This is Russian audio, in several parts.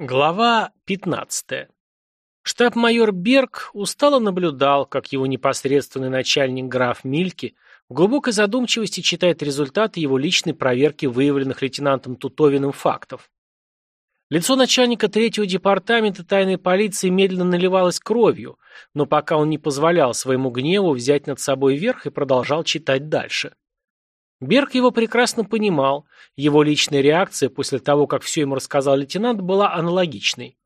Глава 15. Штаб-майор Берг устало наблюдал, как его непосредственный начальник граф Мильки в глубокой задумчивости читает результаты его личной проверки выявленных лейтенантом Тутовиным фактов. Лицо начальника третьего департамента тайной полиции медленно наливалось кровью, но пока он не позволял своему гневу взять над собой верх и продолжал читать дальше. Берг его прекрасно понимал, его личная реакция после того, как все ему рассказал лейтенант, была аналогичной.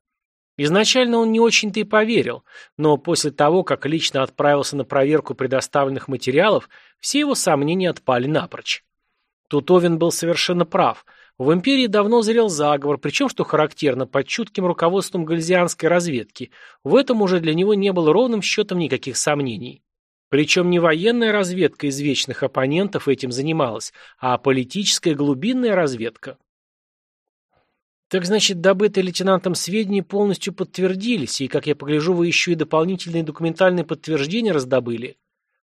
Изначально он не очень-то и поверил, но после того, как лично отправился на проверку предоставленных материалов, все его сомнения отпали напрочь. Тутовин был совершенно прав. В империи давно зрел заговор, причем, что характерно, под чутким руководством гальзианской разведки. В этом уже для него не было ровным счетом никаких сомнений. Причем не военная разведка из вечных оппонентов этим занималась, а политическая глубинная разведка. Так значит, добытые лейтенантом сведения полностью подтвердились, и, как я погляжу, вы еще и дополнительные документальные подтверждения раздобыли,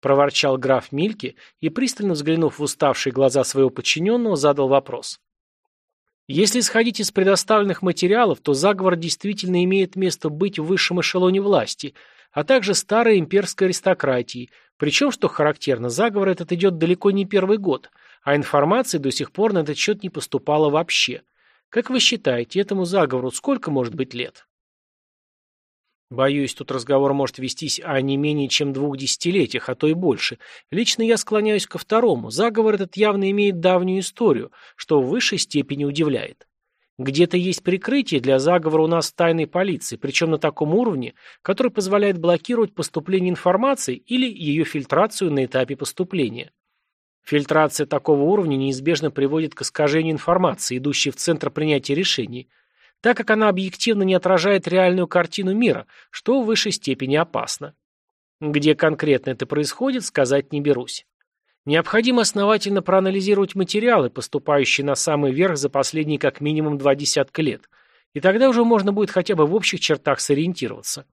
проворчал граф Мильке и, пристально взглянув в уставшие глаза своего подчиненного, задал вопрос. Если исходить из предоставленных материалов, то заговор действительно имеет место быть в высшем эшелоне власти – а также старой имперской аристократии, причем, что характерно, заговор этот идет далеко не первый год, а информации до сих пор на этот счет не поступало вообще. Как вы считаете, этому заговору сколько может быть лет? Боюсь, тут разговор может вестись о не менее чем двух десятилетиях, а то и больше. Лично я склоняюсь ко второму. Заговор этот явно имеет давнюю историю, что в высшей степени удивляет. Где-то есть прикрытие для заговора у нас в тайной полиции, причем на таком уровне, который позволяет блокировать поступление информации или ее фильтрацию на этапе поступления. Фильтрация такого уровня неизбежно приводит к искажению информации, идущей в центр принятия решений, так как она объективно не отражает реальную картину мира, что в высшей степени опасно. Где конкретно это происходит, сказать не берусь. Необходимо основательно проанализировать материалы, поступающие на самый верх за последние как минимум два десятка лет, и тогда уже можно будет хотя бы в общих чертах сориентироваться.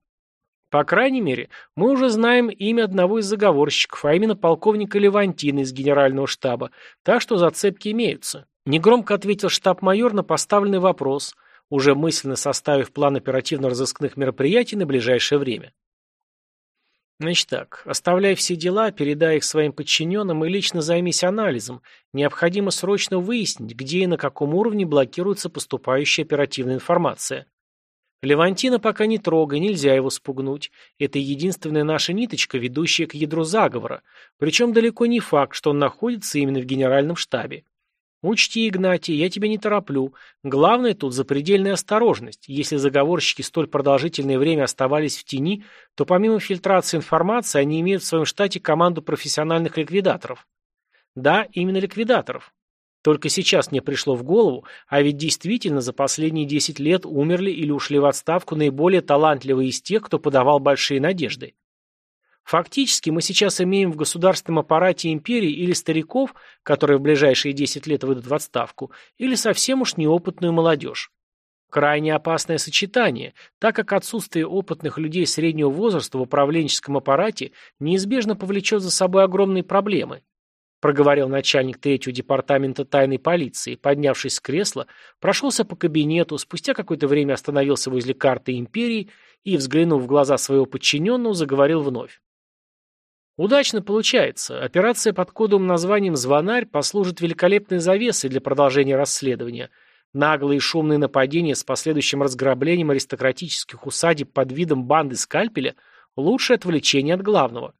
По крайней мере, мы уже знаем имя одного из заговорщиков, а именно полковника Левантина из генерального штаба, так что зацепки имеются. Негромко ответил штаб-майор на поставленный вопрос, уже мысленно составив план оперативно-розыскных мероприятий на ближайшее время. Значит так, оставляй все дела, передай их своим подчиненным и лично займись анализом. Необходимо срочно выяснить, где и на каком уровне блокируется поступающая оперативная информация. Левантина пока не трогай, нельзя его спугнуть. Это единственная наша ниточка, ведущая к ядру заговора. Причем далеко не факт, что он находится именно в генеральном штабе. Учти, Игнатий, я тебя не тороплю. Главное тут запредельная осторожность. Если заговорщики столь продолжительное время оставались в тени, то помимо фильтрации информации они имеют в своем штате команду профессиональных ликвидаторов. Да, именно ликвидаторов. Только сейчас мне пришло в голову, а ведь действительно за последние 10 лет умерли или ушли в отставку наиболее талантливые из тех, кто подавал большие надежды. Фактически мы сейчас имеем в государственном аппарате империи или стариков, которые в ближайшие 10 лет выйдут в отставку, или совсем уж неопытную молодежь. Крайне опасное сочетание, так как отсутствие опытных людей среднего возраста в управленческом аппарате неизбежно повлечет за собой огромные проблемы, проговорил начальник третьего департамента тайной полиции, поднявшись с кресла, прошелся по кабинету, спустя какое-то время остановился возле карты империи и, взглянув в глаза своего подчиненного, заговорил вновь. Удачно получается. Операция под кодовым названием «Звонарь» послужит великолепной завесой для продолжения расследования. Наглые и шумные нападения с последующим разграблением аристократических усадеб под видом банды скальпеля – лучшее отвлечение от главного.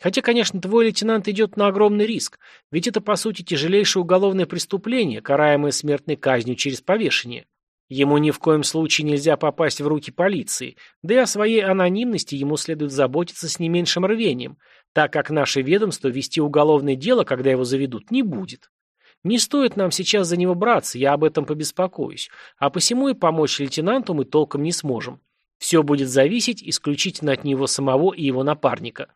Хотя, конечно, твой лейтенант идет на огромный риск, ведь это, по сути, тяжелейшее уголовное преступление, караемое смертной казнью через повешение. Ему ни в коем случае нельзя попасть в руки полиции, да и о своей анонимности ему следует заботиться с не меньшим рвением, так как наше ведомство вести уголовное дело, когда его заведут, не будет. Не стоит нам сейчас за него браться, я об этом побеспокоюсь, а посему и помочь лейтенанту мы толком не сможем. Все будет зависеть исключительно от него самого и его напарника.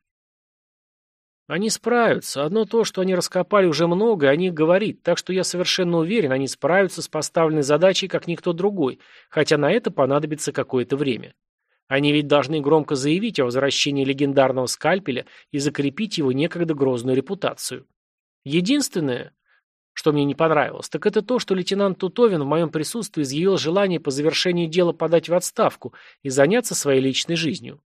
Они справятся. Одно то, что они раскопали уже много, о них говорит, так что я совершенно уверен, они справятся с поставленной задачей, как никто другой, хотя на это понадобится какое-то время. Они ведь должны громко заявить о возвращении легендарного скальпеля и закрепить его некогда грозную репутацию. Единственное, Что мне не понравилось, так это то, что лейтенант Тутовин в моем присутствии изъявил желание по завершении дела подать в отставку и заняться своей личной жизнью.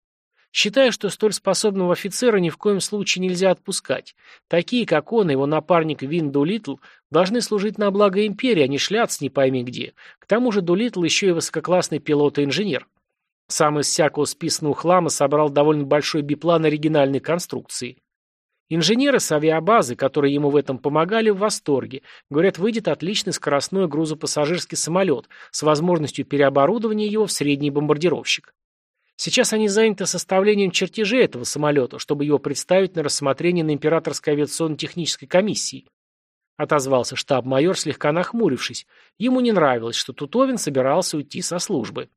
Считаю, что столь способного офицера ни в коем случае нельзя отпускать. Такие, как он и его напарник Вин Дулитл, должны служить на благо империи, а не шляться не пойми где. К тому же Дулитл еще и высококлассный пилот и инженер. Сам из всякого списанного хлама собрал довольно большой биплан оригинальной конструкции. Инженеры с авиабазы, которые ему в этом помогали, в восторге. Говорят, выйдет отличный скоростной грузопассажирский самолет с возможностью переоборудования его в средний бомбардировщик. Сейчас они заняты составлением чертежей этого самолета, чтобы его представить на рассмотрение на Императорской авиационно-технической комиссии. Отозвался штаб-майор, слегка нахмурившись. Ему не нравилось, что Тутовин собирался уйти со службы.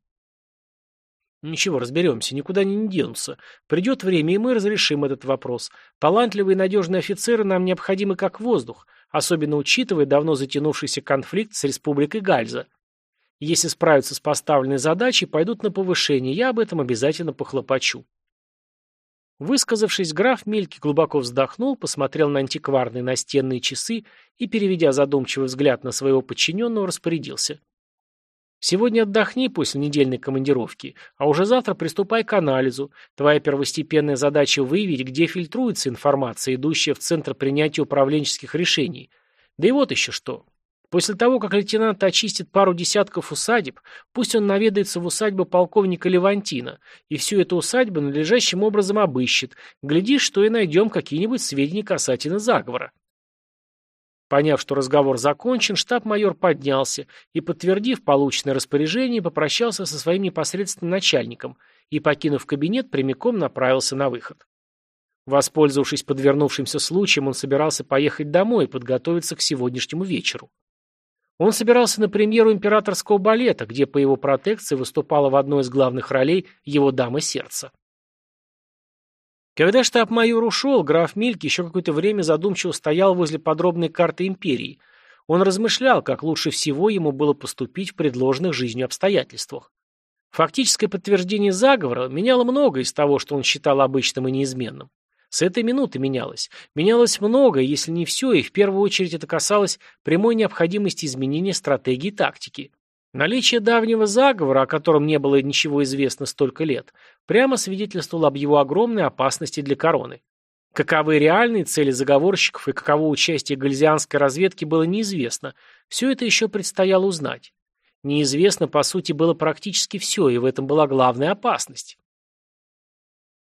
Ничего, разберемся, никуда не денутся. Придет время, и мы разрешим этот вопрос. Талантливые и надежные офицеры нам необходимы как воздух, особенно учитывая давно затянувшийся конфликт с Республикой Гальза. Если справятся с поставленной задачей, пойдут на повышение, я об этом обязательно похлопочу. Высказавшись, граф Мильки глубоко вздохнул, посмотрел на антикварные настенные часы и, переведя задумчивый взгляд на своего подчиненного, распорядился. Сегодня отдохни после недельной командировки, а уже завтра приступай к анализу. Твоя первостепенная задача выявить, где фильтруется информация, идущая в центр принятия управленческих решений. Да и вот еще что. После того, как лейтенант очистит пару десятков усадеб, пусть он наведается в усадьбу полковника Левантина и всю эту усадьбу надлежащим образом обыщет. Глядишь, что и найдем какие-нибудь сведения касательно заговора. Поняв, что разговор закончен, штаб-майор поднялся и, подтвердив полученное распоряжение, попрощался со своим непосредственным начальником и, покинув кабинет, прямиком направился на выход. Воспользовавшись подвернувшимся случаем, он собирался поехать домой и подготовиться к сегодняшнему вечеру. Он собирался на премьеру императорского балета, где по его протекции выступала в одной из главных ролей его дама сердца. Когда штаб-майор ушел, граф Мильк еще какое-то время задумчиво стоял возле подробной карты империи. Он размышлял, как лучше всего ему было поступить в предложенных жизнью обстоятельствах. Фактическое подтверждение заговора меняло многое из того, что он считал обычным и неизменным. С этой минуты менялось. Менялось многое, если не все, и в первую очередь это касалось прямой необходимости изменения стратегии и тактики. Наличие давнего заговора, о котором не было ничего известно столько лет, прямо свидетельствовало об его огромной опасности для короны. Каковы реальные цели заговорщиков и каково участие гальзианской разведки было неизвестно, все это еще предстояло узнать. Неизвестно, по сути, было практически все, и в этом была главная опасность.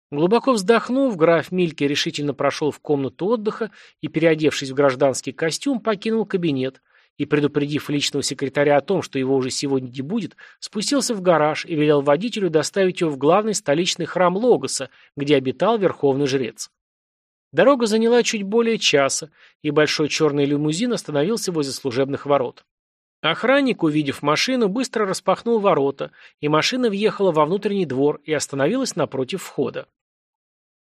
Глубоко вздохнув, граф Мильке решительно прошел в комнату отдыха и, переодевшись в гражданский костюм, покинул кабинет, и, предупредив личного секретаря о том, что его уже сегодня не будет, спустился в гараж и велел водителю доставить его в главный столичный храм Логоса, где обитал верховный жрец. Дорога заняла чуть более часа, и большой черный лимузин остановился возле служебных ворот. Охранник, увидев машину, быстро распахнул ворота, и машина въехала во внутренний двор и остановилась напротив входа.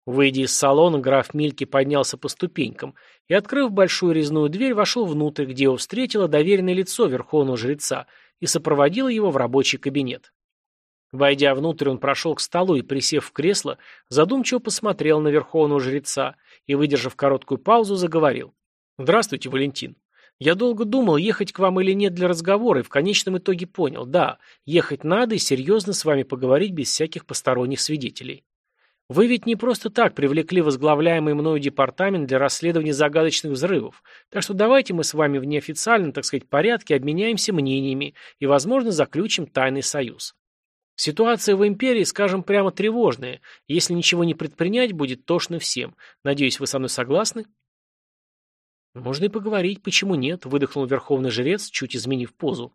Выйдя из салона, граф Мильки поднялся по ступенькам и, открыв большую резную дверь, вошел внутрь, где его встретило доверенное лицо верховного жреца и сопроводило его в рабочий кабинет. Войдя внутрь, он прошел к столу и, присев в кресло, задумчиво посмотрел на верховного жреца и, выдержав короткую паузу, заговорил. «Здравствуйте, Валентин. Я долго думал, ехать к вам или нет для разговора, и в конечном итоге понял, да, ехать надо и серьезно с вами поговорить без всяких посторонних свидетелей. Вы ведь не просто так привлекли возглавляемый мною департамент для расследования загадочных взрывов, так что давайте мы с вами в неофициальном, так сказать, порядке обменяемся мнениями и, возможно, заключим тайный союз. Ситуация в империи, скажем прямо, тревожная. Если ничего не предпринять, будет тошно всем. Надеюсь, вы со мной согласны? Можно и поговорить, почему нет, выдохнул верховный жрец, чуть изменив позу.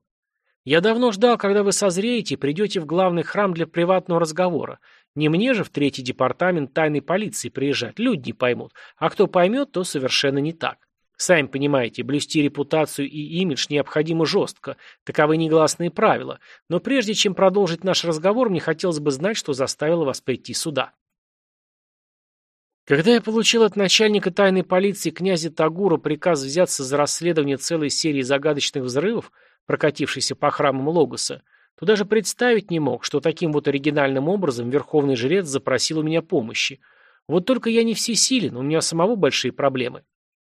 Я давно ждал, когда вы созреете и придете в главный храм для приватного разговора. Не мне же в третий департамент тайной полиции приезжать, люди не поймут. А кто поймет, то совершенно не так. Сами понимаете, блюсти репутацию и имидж необходимо жестко. Таковы негласные правила. Но прежде чем продолжить наш разговор, мне хотелось бы знать, что заставило вас прийти сюда. Когда я получил от начальника тайной полиции князя Тагура приказ взяться за расследование целой серии загадочных взрывов, прокатившейся по храмам Логоса, то даже представить не мог, что таким вот оригинальным образом верховный жрец запросил у меня помощи. Вот только я не всесилен, у меня самого большие проблемы.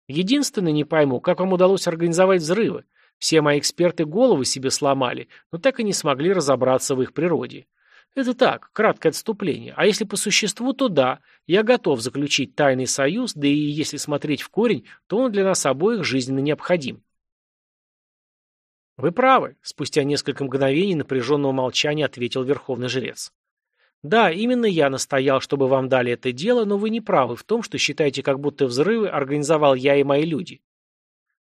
Единственное, не пойму, как вам удалось организовать взрывы. Все мои эксперты головы себе сломали, но так и не смогли разобраться в их природе. Это так, краткое отступление. А если по существу, то да, я готов заключить тайный союз, да и если смотреть в корень, то он для нас обоих жизненно необходим. Вы правы, спустя несколько мгновений напряженного молчания ответил верховный жрец. Да, именно я настоял, чтобы вам дали это дело, но вы не правы в том, что считаете, как будто взрывы организовал я и мои люди.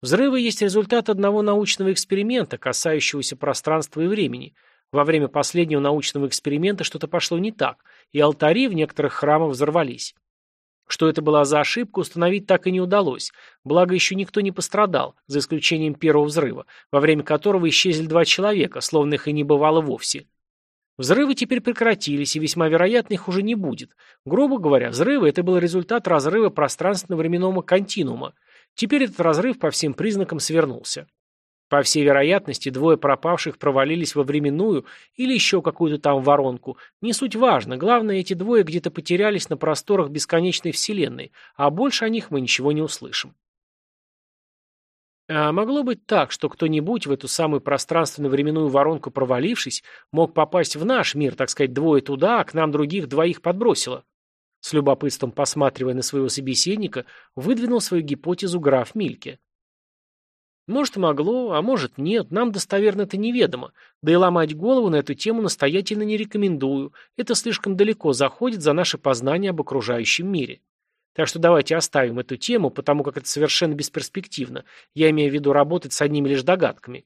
Взрывы есть результат одного научного эксперимента, касающегося пространства и времени – во время последнего научного эксперимента что-то пошло не так, и алтари в некоторых храмах взорвались. Что это была за ошибка, установить так и не удалось, благо еще никто не пострадал, за исключением первого взрыва, во время которого исчезли два человека, словно их и не бывало вовсе. Взрывы теперь прекратились, и весьма вероятно их уже не будет. Грубо говоря, взрывы – это был результат разрыва пространственно-временного континуума. Теперь этот разрыв по всем признакам свернулся. По всей вероятности, двое пропавших провалились во временную или еще какую-то там воронку. Не суть важно, главное, эти двое где-то потерялись на просторах бесконечной вселенной, а больше о них мы ничего не услышим. А могло быть так, что кто-нибудь в эту самую пространственно-временную воронку провалившись, мог попасть в наш мир, так сказать, двое туда, а к нам других двоих подбросило? С любопытством посматривая на своего собеседника, выдвинул свою гипотезу граф Мильке. Может, могло, а может, нет, нам достоверно это неведомо. Да и ломать голову на эту тему настоятельно не рекомендую. Это слишком далеко заходит за наше познание об окружающем мире. Так что давайте оставим эту тему, потому как это совершенно бесперспективно. Я имею в виду работать с одними лишь догадками.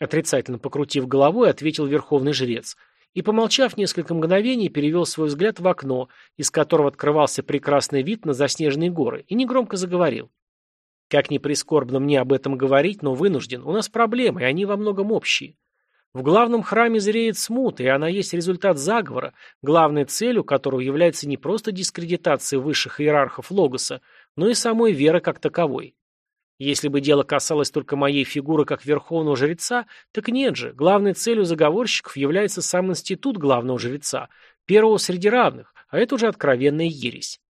Отрицательно покрутив головой, ответил верховный жрец. И, помолчав несколько мгновений, перевел свой взгляд в окно, из которого открывался прекрасный вид на заснеженные горы, и негромко заговорил. Как ни прискорбно мне об этом говорить, но вынужден. У нас проблемы, и они во многом общие. В главном храме зреет смута, и она есть результат заговора, главной целью которого является не просто дискредитация высших иерархов Логоса, но и самой веры как таковой. Если бы дело касалось только моей фигуры как верховного жреца, так нет же, главной целью заговорщиков является сам институт главного жреца, первого среди равных, а это уже откровенная ересь.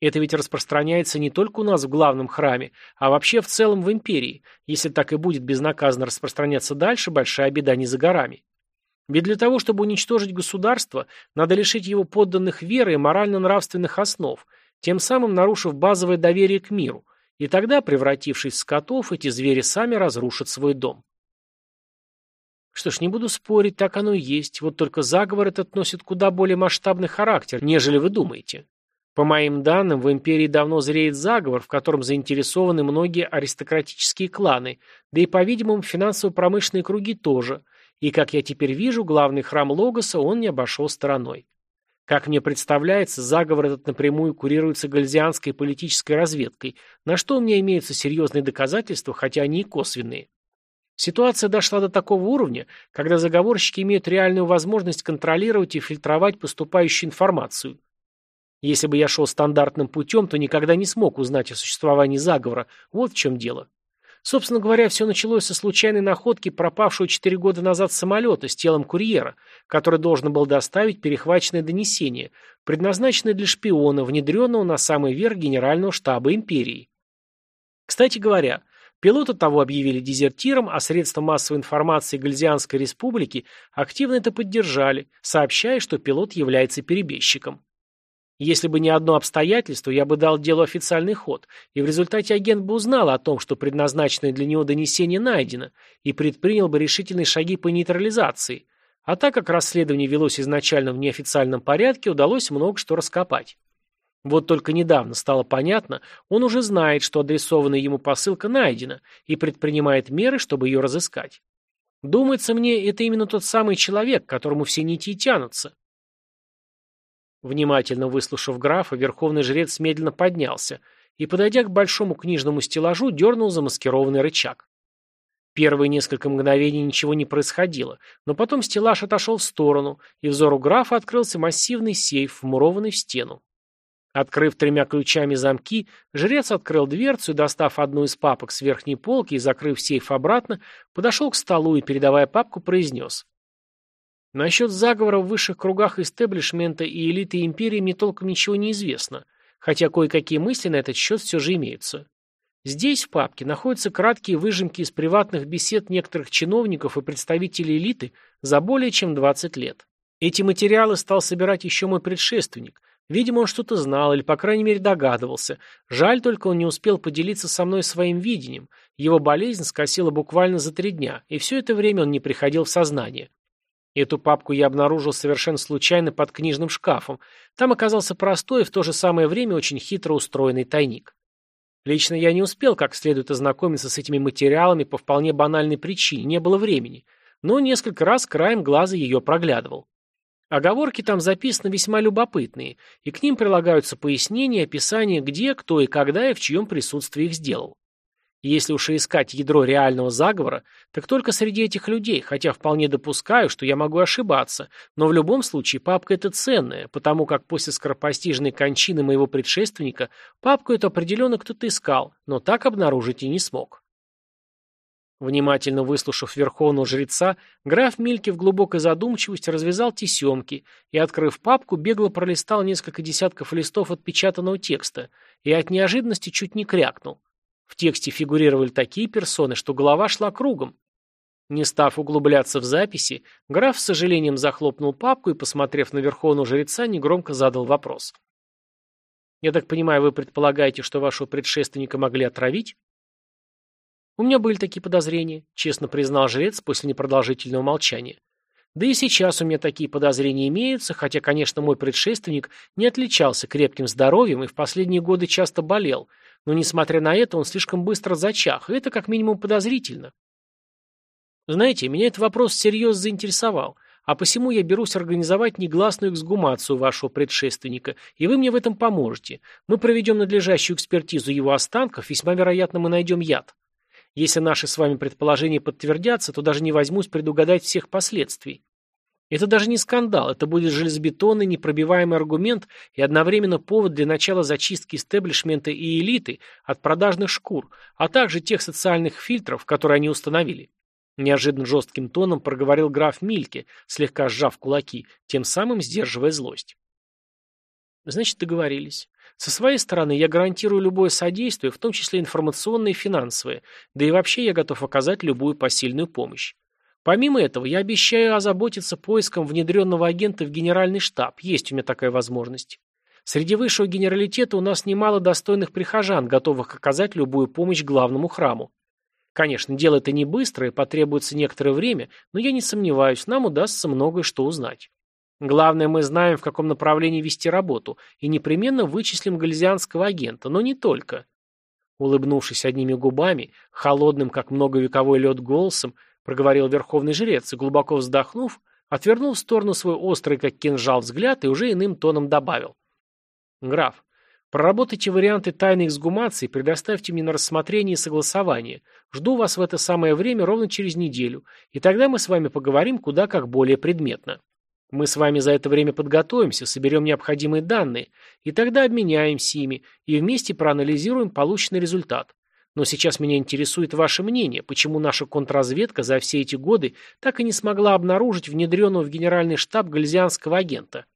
Это ведь распространяется не только у нас в главном храме, а вообще в целом в империи. Если так и будет безнаказанно распространяться дальше, большая беда не за горами. Ведь для того, чтобы уничтожить государство, надо лишить его подданных веры и морально-нравственных основ, тем самым нарушив базовое доверие к миру. И тогда, превратившись в скотов, эти звери сами разрушат свой дом. Что ж, не буду спорить, так оно и есть. Вот только заговор этот носит куда более масштабный характер, нежели вы думаете. По моим данным, в империи давно зреет заговор, в котором заинтересованы многие аристократические кланы, да и, по-видимому, финансово-промышленные круги тоже. И, как я теперь вижу, главный храм Логоса он не обошел стороной. Как мне представляется, заговор этот напрямую курируется гальзианской политической разведкой, на что у меня имеются серьезные доказательства, хотя они и косвенные. Ситуация дошла до такого уровня, когда заговорщики имеют реальную возможность контролировать и фильтровать поступающую информацию. Если бы я шел стандартным путем, то никогда не смог узнать о существовании заговора. Вот в чем дело. Собственно говоря, все началось со случайной находки пропавшего четыре года назад самолета с телом курьера, который должен был доставить перехваченное донесение, предназначенное для шпиона, внедренного на самый верх Генерального штаба империи. Кстати говоря, пилота того объявили дезертиром, а средства массовой информации Гальзианской республики активно это поддержали, сообщая, что пилот является перебежчиком. Если бы не одно обстоятельство, я бы дал делу официальный ход, и в результате агент бы узнал о том, что предназначенное для него донесение найдено, и предпринял бы решительные шаги по нейтрализации. А так как расследование велось изначально в неофициальном порядке, удалось много что раскопать. Вот только недавно стало понятно, он уже знает, что адресованная ему посылка найдена, и предпринимает меры, чтобы ее разыскать. Думается мне, это именно тот самый человек, которому все нити тянутся. Внимательно выслушав графа, верховный жрец медленно поднялся и, подойдя к большому книжному стеллажу, дернул замаскированный рычаг. Первые несколько мгновений ничего не происходило, но потом стеллаж отошел в сторону, и взору графа открылся массивный сейф, вмурованный в стену. Открыв тремя ключами замки, жрец открыл дверцу и, достав одну из папок с верхней полки и закрыв сейф обратно, подошел к столу и, передавая папку, произнес. Насчет заговора в высших кругах истеблишмента и элиты империи мне толком ничего не известно, хотя кое-какие мысли на этот счет все же имеются. Здесь, в папке, находятся краткие выжимки из приватных бесед некоторых чиновников и представителей элиты за более чем 20 лет. Эти материалы стал собирать еще мой предшественник. Видимо, он что-то знал или, по крайней мере, догадывался. Жаль только, он не успел поделиться со мной своим видением. Его болезнь скосила буквально за три дня, и все это время он не приходил в сознание. Эту папку я обнаружил совершенно случайно под книжным шкафом. Там оказался простой и в то же самое время очень хитро устроенный тайник. Лично я не успел как следует ознакомиться с этими материалами по вполне банальной причине, не было времени, но несколько раз краем глаза ее проглядывал. Оговорки там записаны весьма любопытные, и к ним прилагаются пояснения и описания, где, кто и когда и в чьем присутствии их сделал. Если уж и искать ядро реального заговора, так только среди этих людей, хотя вполне допускаю, что я могу ошибаться, но в любом случае папка эта ценная, потому как после скоропостижной кончины моего предшественника папку эту определенно кто-то искал, но так обнаружить и не смог. Внимательно выслушав верховного жреца, граф Мильки в глубокой задумчивости развязал тесемки и, открыв папку, бегло пролистал несколько десятков листов отпечатанного текста и от неожиданности чуть не крякнул. В тексте фигурировали такие персоны, что голова шла кругом. Не став углубляться в записи, граф с сожалением захлопнул папку и, посмотрев на верховного жреца, негромко задал вопрос. «Я так понимаю, вы предполагаете, что вашего предшественника могли отравить?» «У меня были такие подозрения», — честно признал жрец после непродолжительного молчания. «Да и сейчас у меня такие подозрения имеются, хотя, конечно, мой предшественник не отличался крепким здоровьем и в последние годы часто болел, но, несмотря на это, он слишком быстро зачах, и это как минимум подозрительно». «Знаете, меня этот вопрос всерьез заинтересовал, а посему я берусь организовать негласную эксгумацию вашего предшественника, и вы мне в этом поможете. Мы проведем надлежащую экспертизу его останков, весьма вероятно, мы найдем яд». Если наши с вами предположения подтвердятся, то даже не возьмусь предугадать всех последствий. Это даже не скандал, это будет железобетонный, непробиваемый аргумент и одновременно повод для начала зачистки истеблишмента и элиты от продажных шкур, а также тех социальных фильтров, которые они установили. Неожиданно жестким тоном проговорил граф Мильке, слегка сжав кулаки, тем самым сдерживая злость. Значит, договорились. Со своей стороны я гарантирую любое содействие, в том числе информационное и финансовое, да и вообще я готов оказать любую посильную помощь. Помимо этого, я обещаю озаботиться поиском внедренного агента в генеральный штаб, есть у меня такая возможность. Среди высшего генералитета у нас немало достойных прихожан, готовых оказать любую помощь главному храму. Конечно, дело это не быстрое, потребуется некоторое время, но я не сомневаюсь, нам удастся многое что узнать. Главное, мы знаем, в каком направлении вести работу, и непременно вычислим гальзианского агента, но не только. Улыбнувшись одними губами, холодным, как многовековой лед, голосом, проговорил верховный жрец и, глубоко вздохнув, отвернул в сторону свой острый, как кинжал, взгляд и уже иным тоном добавил. «Граф, проработайте варианты тайной эксгумации, предоставьте мне на рассмотрение и согласование. Жду вас в это самое время ровно через неделю, и тогда мы с вами поговорим куда как более предметно». Мы с вами за это время подготовимся, соберем необходимые данные, и тогда обменяемся ими, и вместе проанализируем полученный результат. Но сейчас меня интересует ваше мнение, почему наша контрразведка за все эти годы так и не смогла обнаружить внедренного в генеральный штаб гальзианского агента.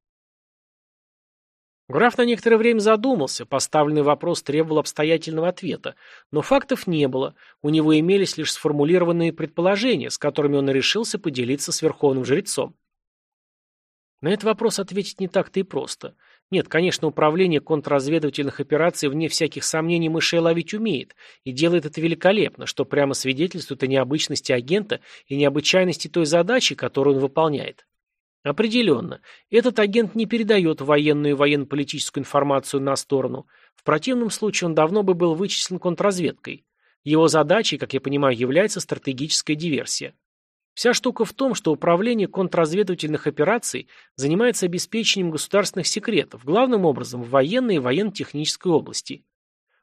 Граф на некоторое время задумался, поставленный вопрос требовал обстоятельного ответа, но фактов не было, у него имелись лишь сформулированные предположения, с которыми он и решился поделиться с верховным жрецом. На этот вопрос ответить не так-то и просто. Нет, конечно, управление контрразведывательных операций вне всяких сомнений мышей ловить умеет, и делает это великолепно, что прямо свидетельствует о необычности агента и необычайности той задачи, которую он выполняет. Определенно, этот агент не передает военную и военно-политическую информацию на сторону. В противном случае он давно бы был вычислен контрразведкой. Его задачей, как я понимаю, является стратегическая диверсия. Вся штука в том, что управление контрразведывательных операций занимается обеспечением государственных секретов, главным образом в военной и военно-технической области.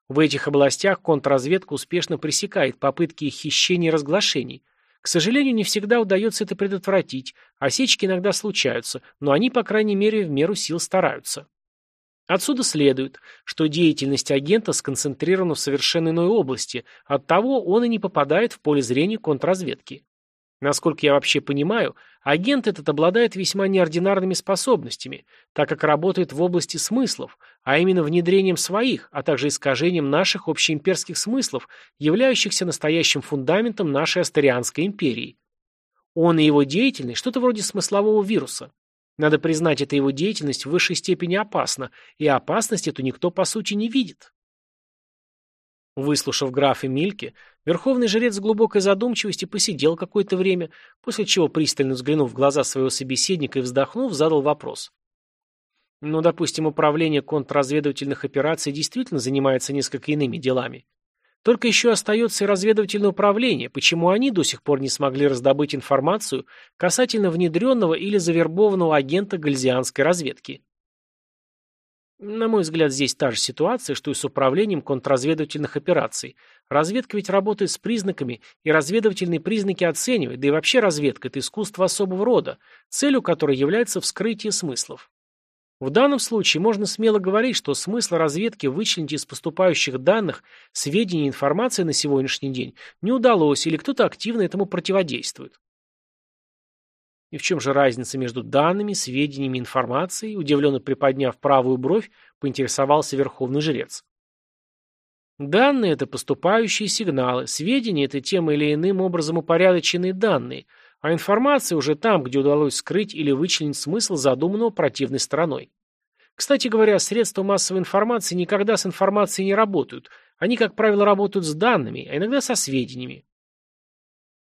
В этих областях контрразведка успешно пресекает попытки хищения и разглашений. К сожалению, не всегда удается это предотвратить, осечки иногда случаются, но они, по крайней мере, в меру сил стараются. Отсюда следует, что деятельность агента сконцентрирована в совершенно иной области, оттого он и не попадает в поле зрения контрразведки. Насколько я вообще понимаю, агент этот обладает весьма неординарными способностями, так как работает в области смыслов, а именно внедрением своих, а также искажением наших общеимперских смыслов, являющихся настоящим фундаментом нашей Астарианской империи. Он и его деятельность – что-то вроде смыслового вируса. Надо признать, эта его деятельность в высшей степени опасна, и опасность эту никто по сути не видит. Выслушав графа Мильки, верховный жрец в глубокой задумчивости посидел какое-то время, после чего, пристально взглянув в глаза своего собеседника и вздохнув, задал вопрос. Ну, допустим, управление контрразведывательных операций действительно занимается несколько иными делами. Только еще остается и разведывательное управление, почему они до сих пор не смогли раздобыть информацию касательно внедренного или завербованного агента гальзианской разведки. На мой взгляд, здесь та же ситуация, что и с управлением контрразведывательных операций. Разведка ведь работает с признаками, и разведывательные признаки оценивает, да и вообще разведка – это искусство особого рода, целью которой является вскрытие смыслов. В данном случае можно смело говорить, что смысл разведки вычленить из поступающих данных сведения и информации на сегодняшний день не удалось или кто-то активно этому противодействует. И в чем же разница между данными, сведениями информацией? Удивленно приподняв правую бровь, поинтересовался верховный жрец. Данные – это поступающие сигналы, сведения – это тем или иным образом упорядоченные данные – а информация уже там, где удалось скрыть или вычленить смысл задуманного противной стороной. Кстати говоря, средства массовой информации никогда с информацией не работают. Они, как правило, работают с данными, а иногда со сведениями.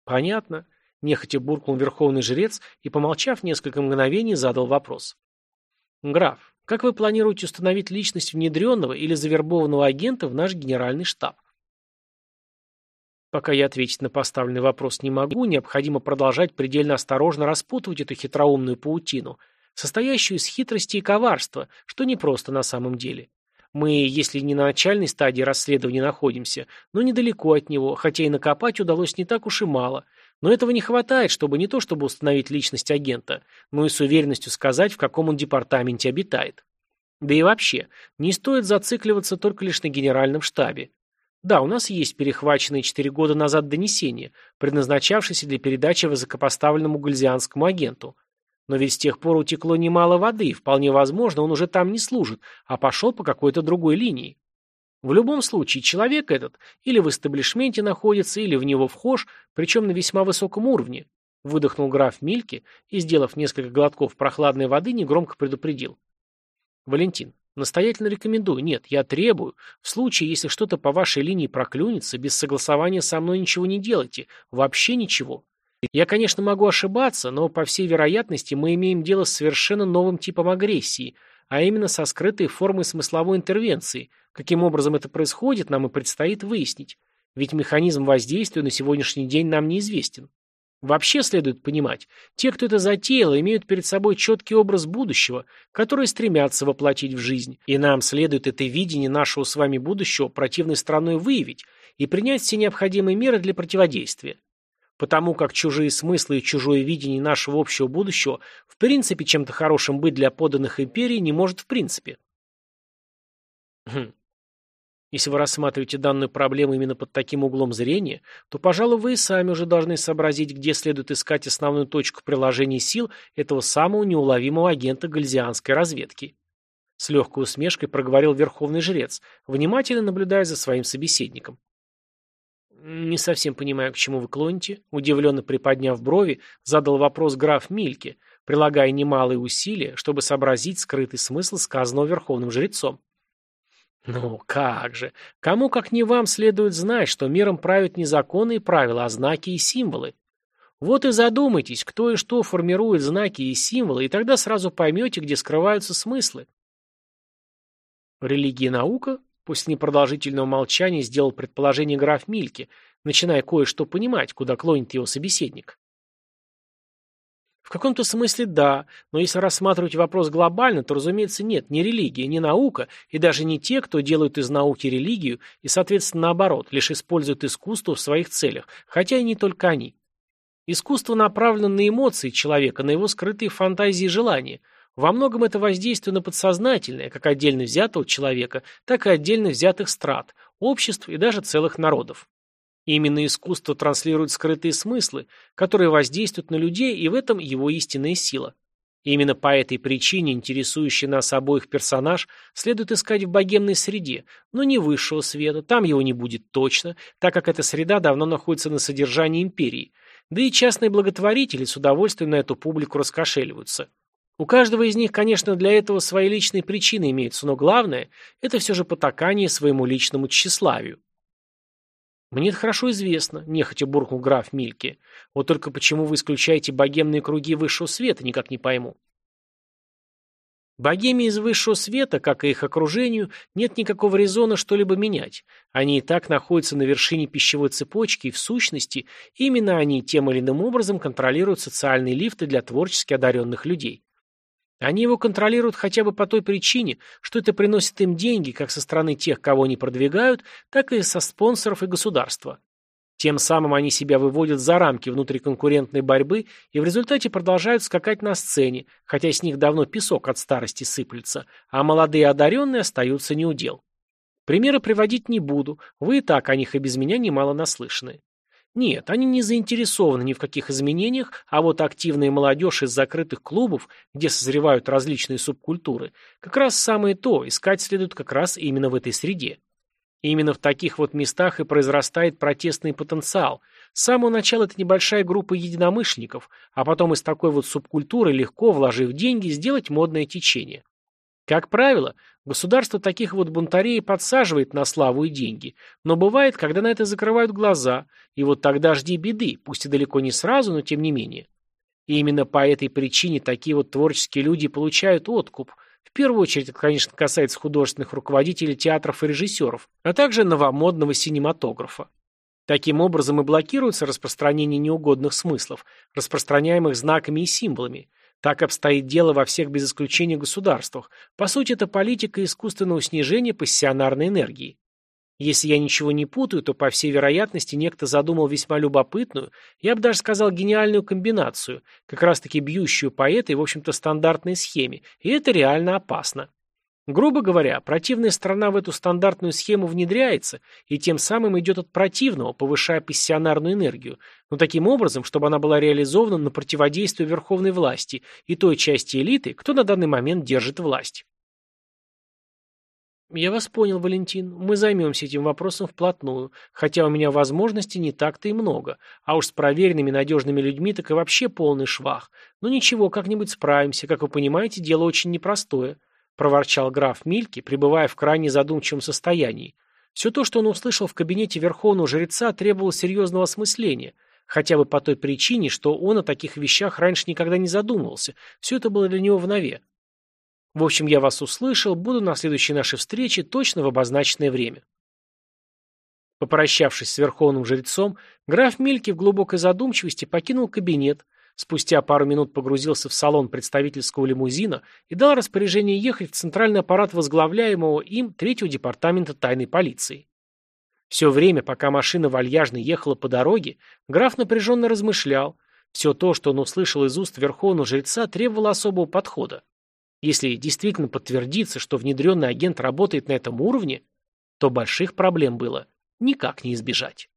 Понятно. Нехотя буркнул верховный жрец и, помолчав несколько мгновений, задал вопрос. Граф, как вы планируете установить личность внедренного или завербованного агента в наш генеральный штаб? Пока я ответить на поставленный вопрос не могу, необходимо продолжать предельно осторожно распутывать эту хитроумную паутину, состоящую из хитрости и коварства, что непросто на самом деле. Мы, если не на начальной стадии расследования находимся, но недалеко от него, хотя и накопать удалось не так уж и мало. Но этого не хватает, чтобы не то чтобы установить личность агента, но и с уверенностью сказать, в каком он департаменте обитает. Да и вообще, не стоит зацикливаться только лишь на генеральном штабе. Да, у нас есть перехваченные четыре года назад донесения, предназначавшиеся для передачи высокопоставленному гальзианскому агенту. Но ведь с тех пор утекло немало воды, и вполне возможно, он уже там не служит, а пошел по какой-то другой линии. В любом случае, человек этот или в эстаблишменте находится, или в него вхож, причем на весьма высоком уровне, выдохнул граф Мильки и, сделав несколько глотков прохладной воды, негромко предупредил. Валентин, Настоятельно рекомендую. Нет, я требую. В случае, если что-то по вашей линии проклюнется, без согласования со мной ничего не делайте. Вообще ничего. Я, конечно, могу ошибаться, но, по всей вероятности, мы имеем дело с совершенно новым типом агрессии, а именно со скрытой формой смысловой интервенции. Каким образом это происходит, нам и предстоит выяснить. Ведь механизм воздействия на сегодняшний день нам неизвестен. Вообще следует понимать, те, кто это затеял, имеют перед собой четкий образ будущего, который стремятся воплотить в жизнь, и нам следует это видение нашего с вами будущего противной страной выявить и принять все необходимые меры для противодействия. Потому как чужие смыслы и чужое видение нашего общего будущего в принципе чем-то хорошим быть для подданных империи не может в принципе. Хм. Если вы рассматриваете данную проблему именно под таким углом зрения, то, пожалуй, вы и сами уже должны сообразить, где следует искать основную точку приложения сил этого самого неуловимого агента гальзианской разведки. С легкой усмешкой проговорил верховный жрец, внимательно наблюдая за своим собеседником. «Не совсем понимаю, к чему вы клоните», удивленно приподняв брови, задал вопрос граф Мильке, прилагая немалые усилия, чтобы сообразить скрытый смысл сказанного верховным жрецом. Ну, как же. Кому, как не вам, следует знать, что миром правят не законы и правила, а знаки и символы. Вот и задумайтесь, кто и что формирует знаки и символы, и тогда сразу поймете, где скрываются смыслы. Религия и наука? После непродолжительного молчания сделал предположение граф Мильки, начиная кое-что понимать, куда клонит его собеседник. В каком-то смысле да, но если рассматривать вопрос глобально, то, разумеется, нет, ни религия, ни наука, и даже не те, кто делают из науки религию, и, соответственно, наоборот, лишь используют искусство в своих целях, хотя и не только они. Искусство направлено на эмоции человека, на его скрытые фантазии и желания. Во многом это воздействие на подсознательное, как отдельно взятого человека, так и отдельно взятых страт, обществ и даже целых народов. Именно искусство транслирует скрытые смыслы, которые воздействуют на людей, и в этом его истинная сила. Именно по этой причине интересующий нас обоих персонаж следует искать в богемной среде, но не высшего света, там его не будет точно, так как эта среда давно находится на содержании империи, да и частные благотворители с удовольствием на эту публику раскошеливаются. У каждого из них, конечно, для этого свои личные причины имеются, но главное – это все же потакание своему личному тщеславию. «Мне это хорошо известно», – нехотя буркнул граф Мильке. «Вот только почему вы исключаете богемные круги высшего света, никак не пойму». Богеме из высшего света, как и их окружению, нет никакого резона что-либо менять. Они и так находятся на вершине пищевой цепочки, и в сущности, именно они тем или иным образом контролируют социальные лифты для творчески одаренных людей. Они его контролируют хотя бы по той причине, что это приносит им деньги как со стороны тех, кого они продвигают, так и со спонсоров и государства. Тем самым они себя выводят за рамки внутриконкурентной борьбы и в результате продолжают скакать на сцене, хотя с них давно песок от старости сыплется, а молодые одаренные остаются неудел. Примеры приводить не буду, вы и так о них и без меня немало наслышаны. Нет, они не заинтересованы ни в каких изменениях, а вот активная молодежь из закрытых клубов, где созревают различные субкультуры, как раз самое то, искать следует как раз именно в этой среде. И именно в таких вот местах и произрастает протестный потенциал. С самого начала это небольшая группа единомышленников, а потом из такой вот субкультуры легко, вложив деньги, сделать модное течение. Как правило, государство таких вот бунтарей подсаживает на славу и деньги, но бывает, когда на это закрывают глаза, и вот тогда жди беды, пусть и далеко не сразу, но тем не менее. И именно по этой причине такие вот творческие люди получают откуп. В первую очередь это, конечно, касается художественных руководителей театров и режиссеров, а также новомодного синематографа. Таким образом и блокируется распространение неугодных смыслов, распространяемых знаками и символами, так обстоит дело во всех без исключения государствах. По сути, это политика искусственного снижения пассионарной энергии. Если я ничего не путаю, то, по всей вероятности, некто задумал весьма любопытную, я бы даже сказал гениальную комбинацию, как раз-таки бьющую по этой, в общем-то, стандартной схеме, и это реально опасно. Грубо говоря, противная сторона в эту стандартную схему внедряется и тем самым идет от противного, повышая пассионарную энергию, но таким образом, чтобы она была реализована на противодействие верховной власти и той части элиты, кто на данный момент держит власть. Я вас понял, Валентин. Мы займемся этим вопросом вплотную, хотя у меня возможностей не так-то и много, а уж с проверенными надежными людьми так и вообще полный швах. Но ничего, как-нибудь справимся, как вы понимаете, дело очень непростое. — проворчал граф Мильки, пребывая в крайне задумчивом состоянии. Все то, что он услышал в кабинете верховного жреца, требовало серьезного осмысления, хотя бы по той причине, что он о таких вещах раньше никогда не задумывался, все это было для него в нове. В общем, я вас услышал, буду на следующей нашей встрече точно в обозначенное время. Попрощавшись с верховным жрецом, граф Мильки в глубокой задумчивости покинул кабинет, Спустя пару минут погрузился в салон представительского лимузина и дал распоряжение ехать в центральный аппарат возглавляемого им третьего департамента тайной полиции. Все время, пока машина вальяжно ехала по дороге, граф напряженно размышлял. Все то, что он услышал из уст верховного жреца, требовало особого подхода. Если действительно подтвердится, что внедренный агент работает на этом уровне, то больших проблем было никак не избежать.